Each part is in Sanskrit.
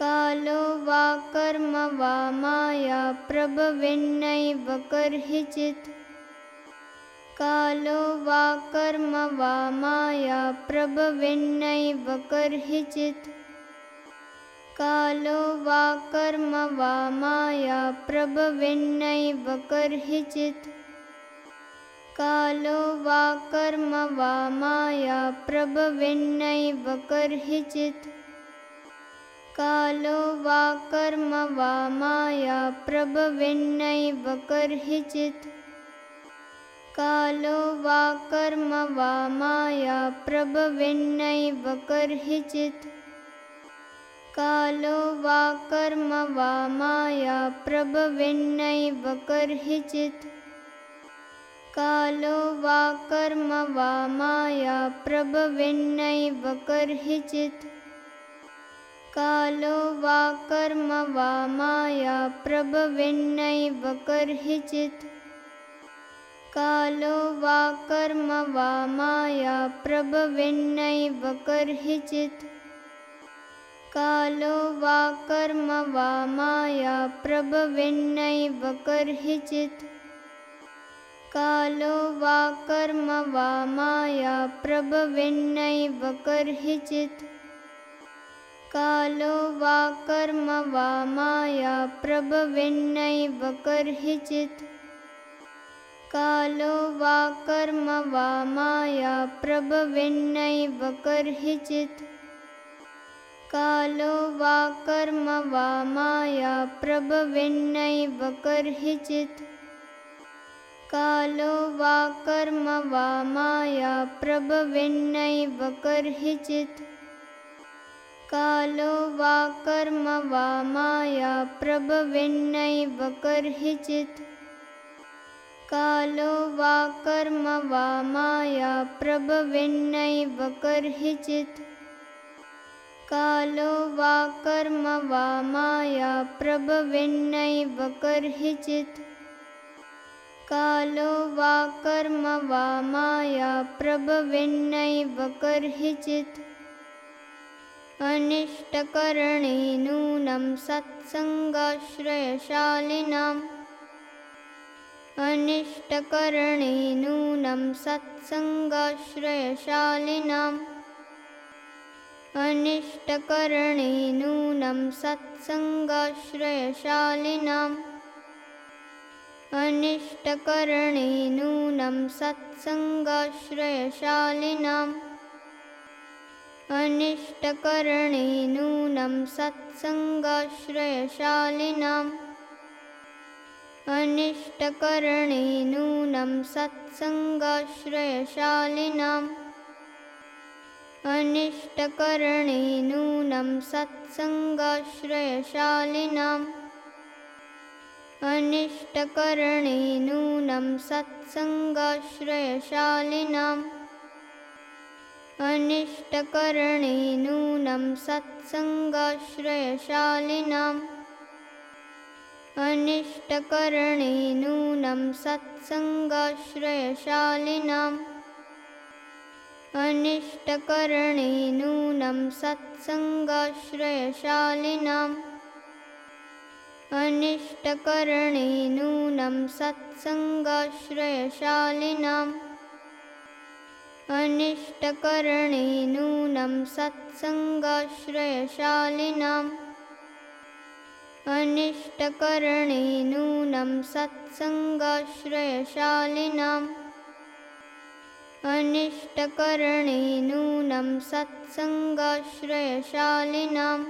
कालो वा कर्म वा माया प्रभवेन्नैव कर्हिचित् कालो वा कर्म वा माया प्रभवेन्नैव कर्हिचित् कालो वा कर्म वा माया प्रभवेन्नैव कर्हिचित् कालो वा कर्म वा माया प्रभवेन्नैव कर्हिचित् कालो वा कर्म वा माया प्रभवेन्नैव कर्हिचित् कालो वा कर्म वा माया प्रभवेन्नैव कर्हिचित् कालो वा कर्म वा माया प्रभवेन्नैव कर्हिचित् कालो वा कर्म वा माया प्रभवेन्नैव कर्हिचित् कालो वा कर्म वा माया प्रभवेन्नैव कर्हिचित् कालो वा कर्म वा माया प्रभवेन्नैव कर्हिचित् कालो वा कर्म वा माया प्रभवेन्नैव कर्हिचित् कालो वा कर्म वा माया प्रभवेन्नैव कर्हिचित् कालो वा कर्म वा माया प्रभवेन्नैव कर्हिचित् कालो वा कर्म वा माया प्रभवेन्नैव कर्हिचित् कालो वा कर्म वा माया प्रभवेन्नैव कर्हिचित् कालो वा कर्म वा माया प्रभवेन्नैव कर्हिचित् कालो वा कर्म वा माया प्रभवेन्नैव कर्हिचित् कालो वा कर्म वा माया प्रभवेन्नैव कर्हिचित् कालो वा कर्म वा माया प्रभवेन्नैव कर्हिचित् कालो वा कर्म वा माया प्रभवेन्नैव कर्हिचित् अनिष्टकरणे नूनं सत्सङ्गाश्रयशालिनाम्। अनिष्टकरणे नूनं सत्सङ्गाश्रयशालिनाम्। अनिष्टकरणे नूनं सत्सङ्गाश्रयशालिनाम्। अनिष्टकरणे नूनं सत्सङ्गाश्रयशालिनाम् अनिष्टकरणे नूनं सत्सङ्गाश्रयशालिनाम् अनिष्टकरणे नूनं सत्सङ्गाश्रयशालिनाम् अनिष्टकरणे नूनं सत्सङ्गाश्रयशालिनाम् अनिष्टकरणे नूनं सत्सङ्गाश्रयशालिनाम् अनिष्टकरणे नूनं सत्सङ्गाश्रयशालिनाम् अनिष्टकरणे नूनं सत्सङ्गाश्रयशालिनाम् अनिष्टकरणे नूनं सत्सङ्गाश्रयशालिनाम् अनिष्टकरणे नूनं सत्सङ्गाश्रयशालिनाम् अनिष्टकरणे नूनं सत्सङ्गाश्रयशालिनाम् अनिष्टकरणे नूनं सत्सङ्गाश्रयशालिनाम् अनिष्टकरणे नूनं सत्सङ्गाश्रयशालिनाम्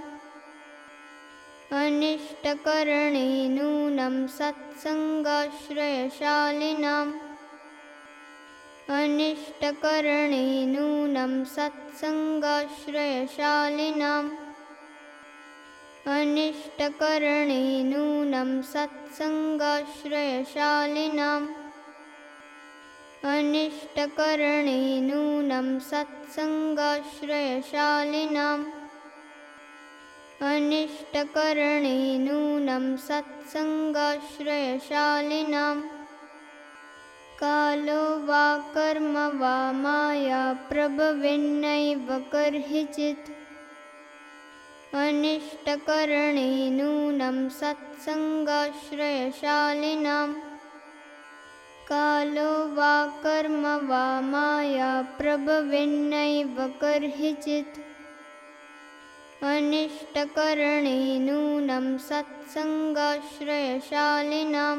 अनिष्टकरणे नूनं सत्सङ्गाश्रयशालिनाम् अनिष्टकरणे नूनं सत्सङ्गाश्रयशालिनाम् अनिष्टकरणे नूनं सत्सङ्गाश्रयशालिनाम् अनिष्टकरणे नूनं सत्सङ्गाश्रयशालिनाम् अनिष्टकरणे नूनं सत्सङ्गाश्रयशालिनाम् कालो वा कर्म वा माया प्रभवेन्नैव कर्हिचित् अनिष्टकरणे नूनं सत्सङ्गाश्रयशालिनां। कालो वा कर्म वा माया प्रभवेन्नैव कर्हिचित् अनिष्टकरणे नूनं सत्सङ्गाश्रयशालिनां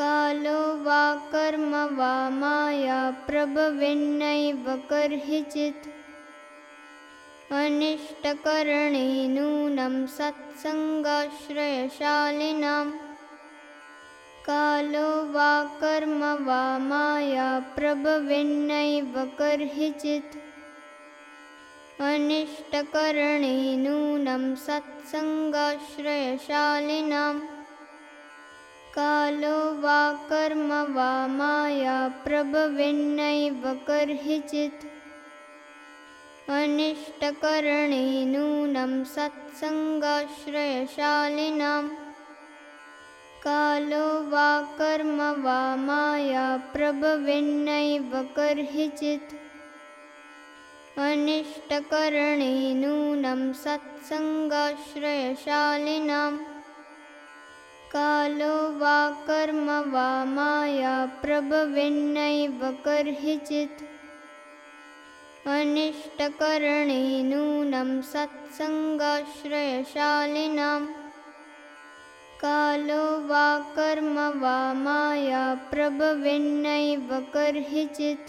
कालो वा कर्म वा माया प्रभवेन्नैव कर्हिचित् अनिष्टकरणे नूनं सत्सङ्गाश्रयशालिनां कालो वा कर्म वा माया प्रभवेन्नैव कर्हिचित् अनिष्टकरणे नूनं सत्सङ्गाश्रयशालिनां कालो वा कर्म वा माया प्रभवेन्नैव कर्हिचित् अनिष्टकरणे नूनं सत्सङ्गाश्रयशालिनां। कालो वा कर्म वा माया प्रभवेन्नैव कर्हिचित् अनिष्टकरणे नूनं सत्सङ्गाश्रयशालिनां कालो वा कर्म वा माया प्रभवेन्नैव कर्हिचित् अनिष्टकरणे नूनं सत्सङ्गाश्रयशालिनां। कालो वा कर्म वा माया प्रभवेन्नैव कर्हिचित्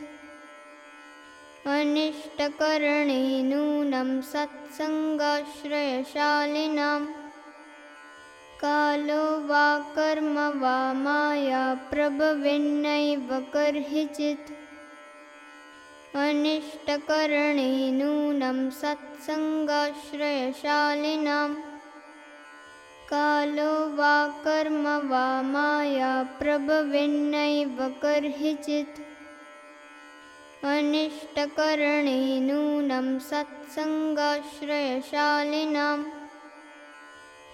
अनिष्टकरणे नूनं सत्सङ्गाश्रयशालिनां कालो वा कर्म वा माया प्रभवेन्नैव कर्हिचित् अनिष्टकरणे नूनं सत्सङ्गाश्रयशालिनां। कालो वा कर्म वा माया प्रभवेन्नैव कर्हिचित् अनिष्टकरणे नूनं सत्सङ्गाश्रयशालिनां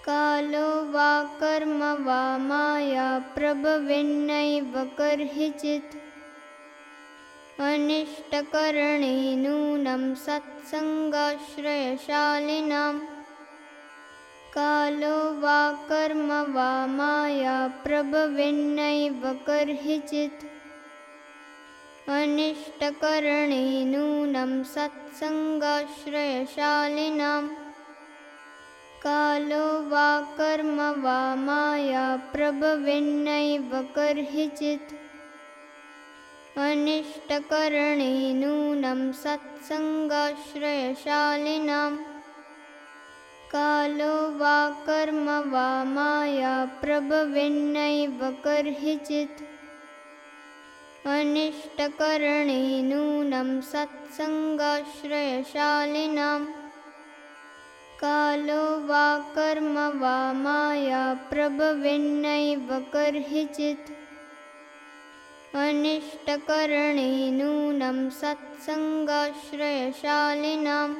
कालो वा कर्म वा माया प्रभवेन्नैव कर्हिचित् अनिष्टकरणे नूनं सत्सङ्गाश्रयशालिनां कालो वा कर्म वा माया प्रभवेन्नैव कर्हिचित् अनिष्टकरणे नूनं सत्सङ्गाश्रयशालिनां कालो वा कर्म वा माया प्रभवेन्नैव कर्हिचित् अनिष्टकरणे नूनं सत्सङ्गाश्रयशालिनां। कालो वा कर्म वा माया प्रभवेन्नैव कर्हिचित् अनिष्टकरणे नूनं सत्सङ्गाश्रयशालिनां कालो वा कर्म वा माया प्रभवेन्नैव कर्हिचित् अनिष्टकरणे नूनं सत्सङ्गाश्रयशालिनां